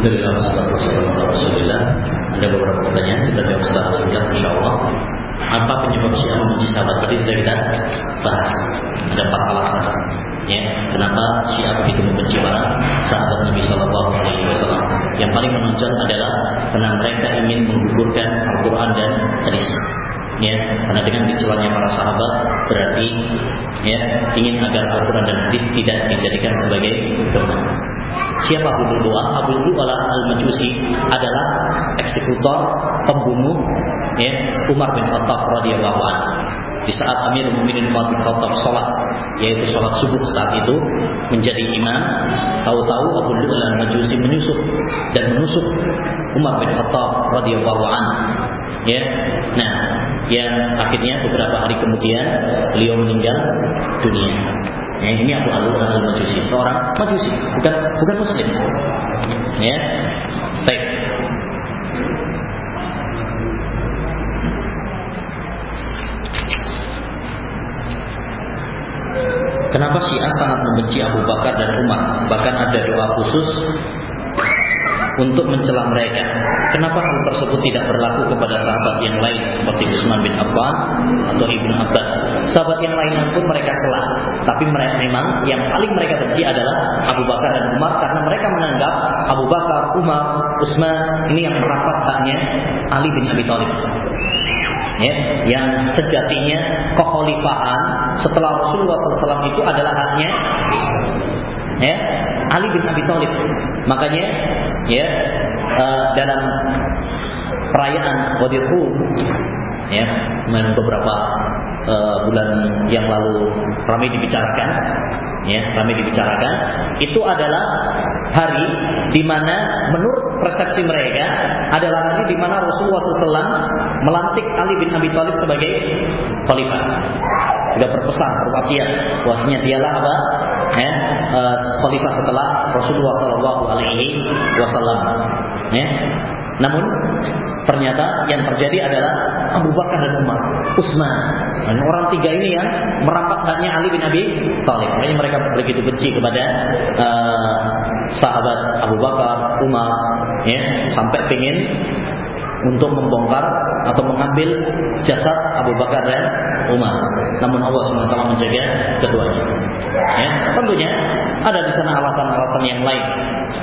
Alhamdulillah Rasulullah Ada beberapa pertanyaan Kita jawab secara singkat Insya Allah Apa penyebab syiah membenci sahabat Tadi sudah kita bahas Ada empat alasan ya. Kenapa syiah begitu membenci para sahabat Nabi Shallallahu Alaihi Wasallam. Yang paling menonjol adalah Karena mereka ingin menggugurkan Al-Quran dan hadis ya. Karena dengan dicelanya para sahabat berarti ya ingin agar Al-Quran dan hadis tidak dijadikan sebagai doa Siapa Abu Du'a? Abu Du'a al-Majusi adalah eksekutor, pembunuh ya, Umar bin Khattab radhiyallahu anhu. Di saat Amir Mu'minin Umar bin Khattab sholat yaitu sholat subuh saat itu menjadi imam, tahu-tahu Abu Du'a al-Majusi menyusup dan menusuk Umar bin Khattab radhiyallahu anhu. Ya. Nah, yang akhirnya beberapa hari kemudian beliau meninggal dunia. Ya, ini Abu Alu al Majusi, seorang Majusi, bukan bukan Muslim. Ya, baik. Kenapa Syiah sangat membenci Abu Bakar dan Umar? Bahkan ada doa khusus untuk mencela mereka. Kenapa hal tersebut tidak berlaku kepada sahabat yang lain seperti Utsman bin Affan atau Ibnu Abbas? Sahabat yang lain pun mereka celah, tapi mereka memang yang paling mereka benci adalah Abu Bakar dan Umar karena mereka menganggap Abu Bakar, Umar, Utsman ini yang merampas haknya Ali bin Abi Thalib. Ya, yang sejatinya kekhalifahan setelah Rasulullah SAW itu adalah haknya ya Ali bin Abi Thalib. Makanya ya uh, dalam perayaan Wadir Rum ya beberapa uh, bulan yang lalu ramai dibicarakan ya ramai dibicarakan itu adalah hari di mana menurut persepsi mereka adalah hari di mana Rasulullah SAW melantik Ali bin Abi Thalib sebagai khalifah. Sudah berpesan, berwasiat, wasiatnya dialah apa? Ya, uh, khalifah setelah Rasulullah Sallallahu Alaihi Wasallam. Ya. Namun ternyata yang terjadi adalah Abu Bakar dan Umar, Utsman. Dan orang tiga ini yang merampas haknya Ali bin Abi Thalib. Makanya mereka begitu benci kepada uh, sahabat Abu Bakar, Umar, ya, sampai ingin untuk membongkar atau mengambil jasad Abu Bakar dan Umar. Namun Allah SWT menjaga keduanya. Ya, tentunya ada di sana alasan-alasan yang lain.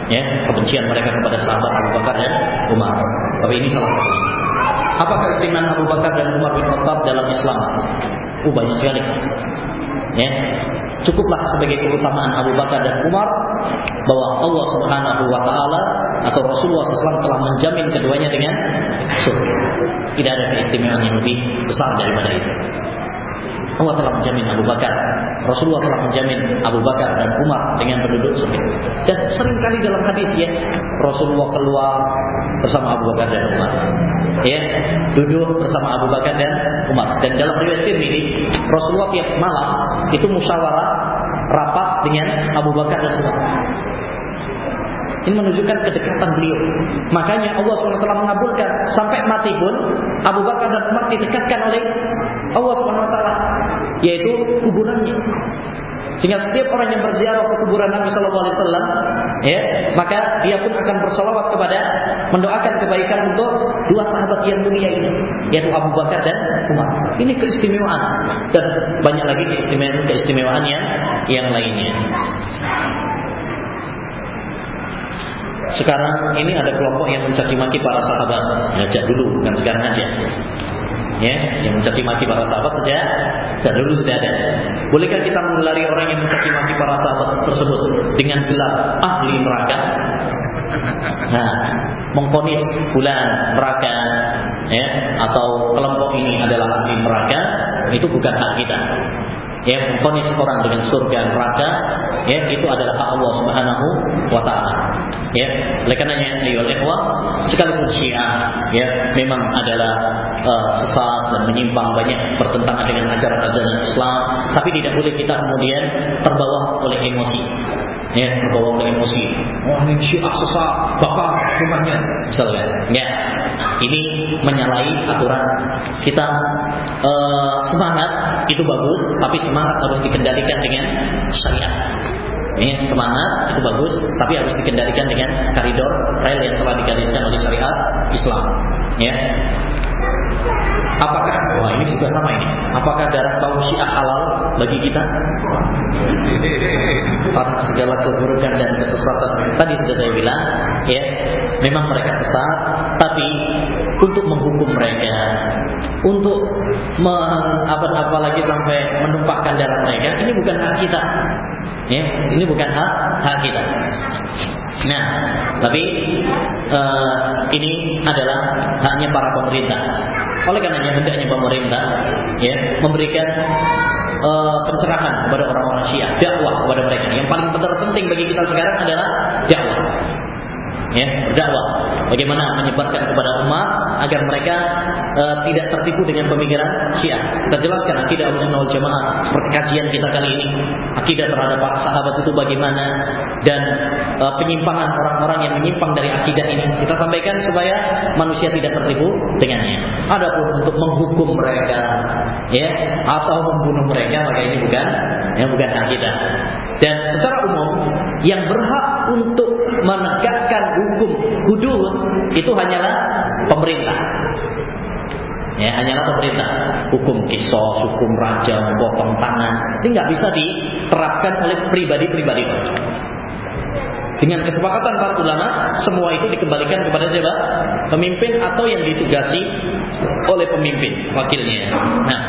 Ya, kebencian mereka kepada sahabat Abu Bakar dan Umar. Tapi ini salah. Apakah keistimewaan Abu Bakar dan Umar bin Khattab dalam Islam? Oh, banyak sekali. Ya, cukuplah sebagai keutamaan Abu Bakar dan Umar bahwa Allah Subhanahu wa taala atau Rasulullah SAW telah menjamin keduanya dengan surga. Tidak ada keistimewaan yang lebih besar daripada itu. Allah telah menjamin Abu Bakar. Rasulullah telah menjamin Abu Bakar dan Umar dengan penduduk surga. Dan sering kali dalam hadis ya, Rasulullah keluar bersama Abu Bakar dan Umar. Ya, duduk bersama Abu Bakar dan Umar. Dan dalam riwayat ini, Rasulullah tiap malam itu musyawarah rapat dengan Abu Bakar dan Umar. Ini menunjukkan kedekatan beliau. Makanya Allah SWT mengabulkan sampai mati pun Abu Bakar dan Umar didekatkan oleh Allah SWT yaitu kuburannya. Sehingga setiap orang yang berziarah ke kuburan Nabi Shallallahu Alaihi Wasallam, ya, maka dia pun akan bersolawat kepada mendoakan kebaikan untuk dua sahabat yang mulia ini, yaitu Abu Bakar dan Umar. Ini keistimewaan dan banyak lagi keistimewaan keistimewaan yang yang lainnya. Sekarang ini ada kelompok yang mencaci maki para sahabat. Ya, dulu, bukan sekarang aja ya yang mencaci maki para sahabat sejak sejak dulu sudah ada. Bolehkah kita menggelari orang yang mencaci maki para sahabat tersebut dengan gelar ahli neraka? Nah, mengkonis bulan neraka ya atau kelompok ini adalah ahli neraka itu bukan hak kita ya memfonis orang dengan surga neraka ya itu adalah hak Allah Subhanahu wa taala. Ya oleh karenanya ayo ikhwah sekalipun Syiah ya memang adalah uh, sesat dan menyimpang banyak bertentangan dengan ajaran-ajaran Islam tapi tidak boleh kita kemudian terbawa oleh emosi. Ya terbawa oleh emosi. Wah ini syiah sesat bakar rumahnya. Misalnya ya ini menyalahi aturan kita uh, semangat itu bagus tapi semangat harus dikendalikan dengan syariat Ini semangat itu bagus, tapi harus dikendalikan dengan koridor rel yang telah digariskan oleh syariat Islam. Ya. Apakah wah ini juga sama ini. Apakah darah kaum Syiah halal bagi kita? Atas segala keburukan dan kesesatan. Tadi sudah saya bilang, ya, memang mereka sesat, tapi untuk menghukum mereka, untuk apa apalagi sampai menumpahkan darah mereka, ini bukan hak kita. Ya, ini bukan hak hak kita. Nah, tapi uh, ini adalah haknya para pemerintah. Oleh karenanya hendaknya pemerintah ya memberikan uh, pencerahan kepada orang-orang Syiah, dakwah kepada mereka. Yang paling penting bagi kita sekarang adalah dakwah ya berdakwah. Bagaimana menyebarkan kepada umat agar mereka uh, tidak tertipu dengan pemikiran Syiah. Kita jelaskan akidah Ahlussunnah wal Jamaah seperti kajian kita kali ini. Akidah terhadap para sahabat itu bagaimana dan uh, penyimpangan orang-orang yang menyimpang dari akidah ini. Kita sampaikan supaya manusia tidak tertipu dengannya. Adapun untuk menghukum mereka ya atau membunuh mereka maka ini bukan ya bukan akidah. Dan secara umum yang berhak untuk menegakkan hukum hudud itu hanyalah pemerintah. Ya, hanyalah pemerintah. Hukum kisos, hukum raja, potong tangan, ini nggak bisa diterapkan oleh pribadi-pribadi. Dengan kesepakatan para ulama, semua itu dikembalikan kepada siapa? Pemimpin atau yang ditugasi oleh pemimpin, wakilnya. Nah,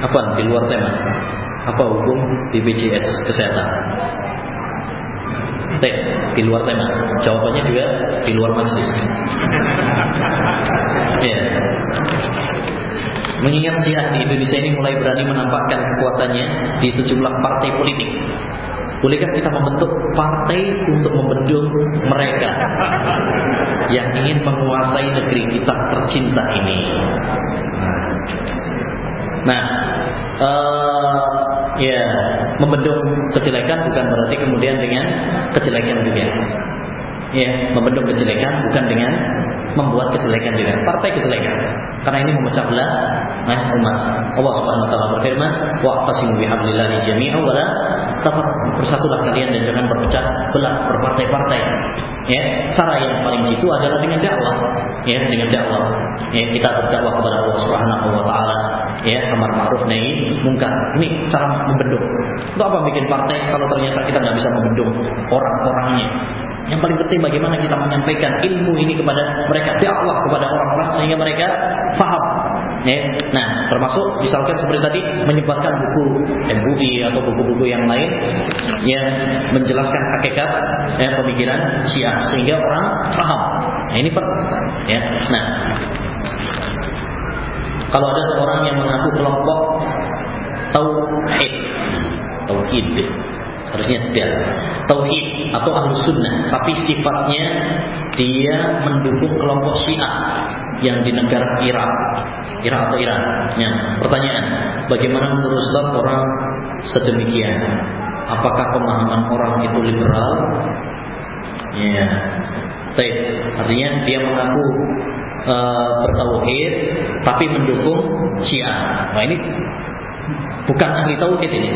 apa di luar tema? Apa hukum BPJS kesehatan? Teh, di luar tema. Jawabannya juga di luar majelis. ya. Mengingat Syiah di Indonesia ini mulai berani menampakkan kekuatannya di sejumlah partai politik. Bolehkah kita membentuk partai untuk membendung mereka yang ingin menguasai negeri kita tercinta ini? Nah, uh, ya membendung kejelekan bukan berarti kemudian dengan kejelekan juga. Ya, membendung kejelekan bukan dengan membuat kejelekan juga. Partai kejelekan. Karena ini memecah belah nah, umat. Allah Subhanahu wa taala berfirman, "Wa'tasimu bihablillahi jami'an wa la Bersatulah kalian dan jangan berpecah belah berpartai-partai. Ya, cara yang paling jitu adalah dengan dakwah. Ya, dengan dakwah. Ya, kita berdakwah kepada Allah Subhanahu wa taala, ya, amar ma'ruf nahi mungkar. Ini cara membendung. Untuk apa bikin partai kalau ternyata kita nggak bisa membendung orang-orangnya? Yang paling penting bagaimana kita menyampaikan ilmu ini kepada mereka, dakwah kepada orang-orang sehingga mereka faham. Ya. Nah, termasuk misalkan seperti tadi menyebarkan buku MUI atau buku-buku yang lain yang menjelaskan hakikat ya, pemikiran Syiah sehingga orang paham. Nah, ini per ya. Nah, kalau ada seorang yang mengaku kelompok tauhid, tauhid harusnya dal tauhid atau ahlu sunnah. Tapi sifatnya dia mendukung kelompok syiah yang di negara Irak. Irak atau Iran. Ya, pertanyaan bagaimana menurut Islam orang sedemikian? Apakah pemahaman orang itu liberal? Ya. Baik, artinya dia mengaku uh, bertauhid tapi mendukung Syiah. Nah ini bukan ahli tauhid ini.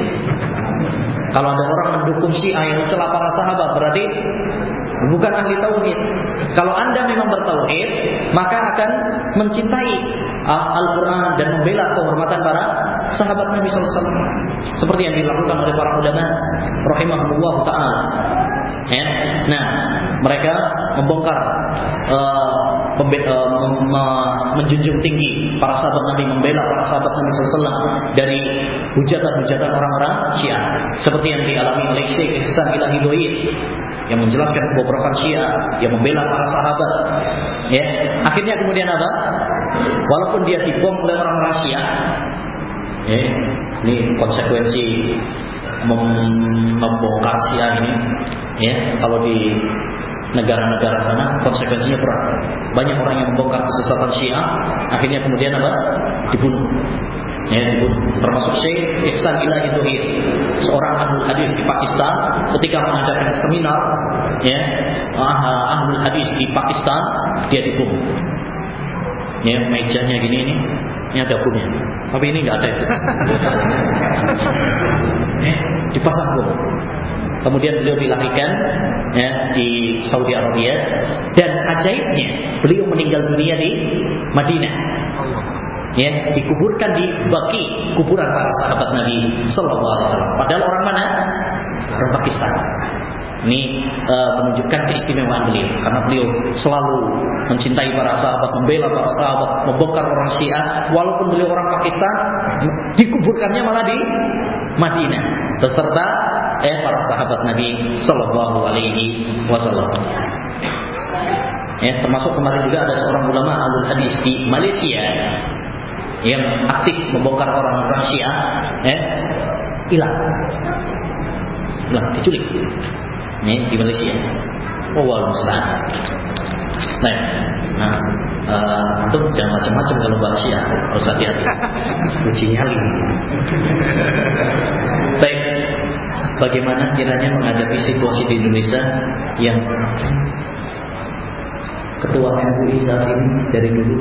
Kalau ada orang mendukung Syiah yang mencela para sahabat berarti bukan ahli tauhid. Kalau Anda memang bertauhid, maka akan mencintai Al-Qur'an dan membela kehormatan para sahabat Nabi sallallahu. Seperti yang dilakukan oleh para ulama rahimahumullah taala. Ya. Nah, mereka membongkar uh, menjunjung tinggi para sahabat Nabi, membela para sahabat Nabi SAW dari hujatan-hujatan orang-orang Syiah, seperti yang dialami oleh Syekh Ihsan Ilahi Doid yang menjelaskan beberapa Syiah yang membela para sahabat. Ya, akhirnya kemudian apa? Walaupun dia dibom oleh orang-orang Syiah, ya, ini konsekuensi membongkar Syiah ini, ya, kalau di negara-negara sana konsekuensinya berat. Banyak orang yang membongkar kesesatan Syiah, akhirnya kemudian apa? Dibunuh. Ya, dibunuh. Termasuk Syekh Ihsan Ilahi Tuhir, seorang ahli hadis di Pakistan ketika mengadakan seminar ya, ah, ahli hadis di Pakistan, dia dibunuh. Ya, mejanya gini ini Ini ada punya. Tapi ini nggak ada itu. eh, dipasang bom. Kemudian beliau dilarikan ya, di Saudi Arabia dan ajaibnya beliau meninggal dunia di Madinah. Ya, dikuburkan di baki kuburan para sahabat Nabi Sallallahu Alaihi Wasallam. Padahal orang mana? Orang Pakistan. Ini uh, menunjukkan keistimewaan beliau karena beliau selalu mencintai para sahabat, membela para sahabat, membongkar orang Syiah walaupun beliau orang Pakistan, dikuburkannya malah di Madinah beserta eh para sahabat Nabi Sallallahu Alaihi Wasallam. Ya, termasuk kemarin juga ada seorang ulama alul hadis di Malaysia yang aktif membongkar orang-orang Syiah, eh hilang, hilang, diculik. Ini di Malaysia. Oh, wal Nah, nah uh, untuk jangan macam-macam kalau bahas harus hati-hati. Uji nyali. Baik, bagaimana kiranya menghadapi situasi di Indonesia yang ketua MUI saat ini dari dulu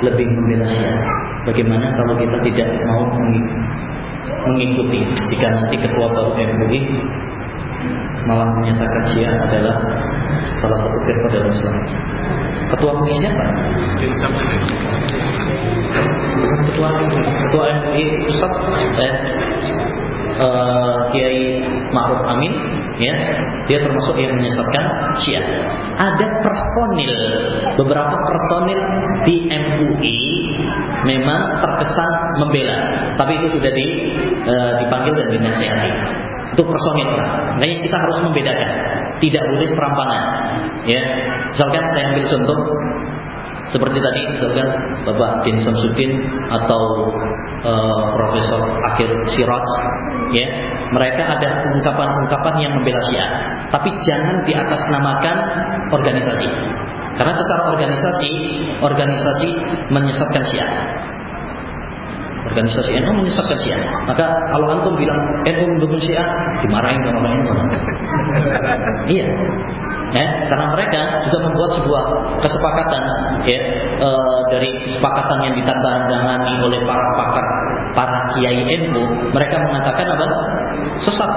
lebih membela Syiah. Bagaimana kalau kita tidak mau mengikuti jika nanti ketua baru MUI malah menyatakan Syiah adalah salah satu firqah dalam Islam. Ketua MUI siapa? Ketua MUI, Ketua MUI Ustaz eh, uh, Kiai Ma'ruf Amin ya dia termasuk yang menyesatkan Syiah. Ada personil beberapa personil di MUI memang terkesan membela tapi itu sudah di, uh, dipanggil dan dinasihati. Itu personil. Makanya kita harus membedakan. Tidak boleh serampangan ya. Misalkan saya ambil contoh seperti tadi misalkan Bapak Din Samsudin atau uh, Profesor Akhir Siraj ya, mereka ada ungkapan-ungkapan yang membela Syiah, tapi jangan diatasnamakan organisasi. Karena secara organisasi, organisasi menyesatkan Syiah. Organisasi NU menyesatkan Syiah. Maka kalau antum bilang NU mendukung Syiah, dimarahin sama NU. iya ya, karena mereka juga membuat sebuah kesepakatan ya e, dari kesepakatan yang ditandatangani oleh para pakar para kiai NU mereka mengatakan apa? Sesat.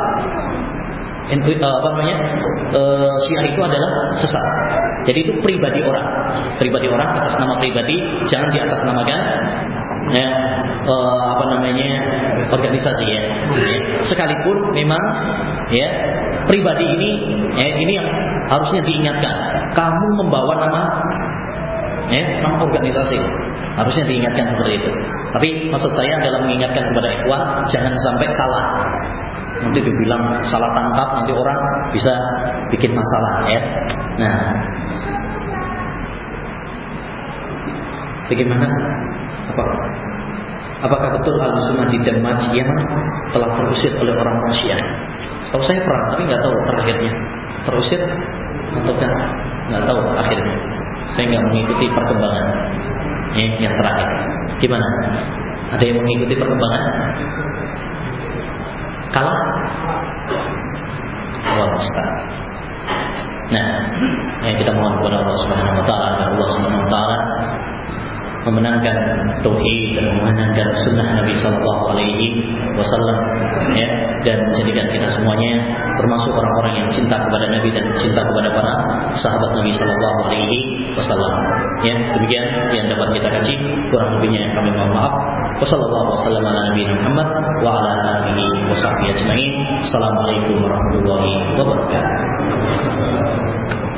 NU e, apa namanya? E, Syiah itu adalah sesat. Jadi itu pribadi orang. Pribadi orang atas nama pribadi jangan di atas namakan ya e, apa namanya? Organisasi ya. Sekalipun memang ya pribadi ini ya, ini yang harusnya diingatkan. Kamu membawa nama ya, nama organisasi. Harusnya diingatkan seperti itu. Tapi maksud saya adalah mengingatkan kepada ikhwan jangan sampai salah. Nanti dibilang salah tangkap nanti orang bisa bikin masalah ya. Nah, bagaimana? Apa? Apakah betul al-sunnah di Damaj Yaman telah terusir oleh orang-orang Syiah? Setahu saya perang, tapi nggak tahu terakhirnya terusir ataukah nggak tahu akhirnya. Saya nggak mengikuti perkembangan eh, yang terakhir. Gimana? Ada yang mengikuti perkembangan? Kalah? Allah Ustaz. Nah, kita mohon kepada Allah Subhanahu wa taala agar Allah Subhanahu wa taala memenangkan tauhid dan memenangkan sunnah Nabi Sallallahu Alaihi Wasallam ya dan menjadikan kita semuanya termasuk orang-orang yang cinta kepada Nabi dan cinta kepada para sahabat Nabi Sallallahu Alaihi Wasallam ya. Demikian yang dapat kita kaji. Kurang lebihnya kami mohon maaf. Wassalamualaikum warahmatullahi wabarakatuh.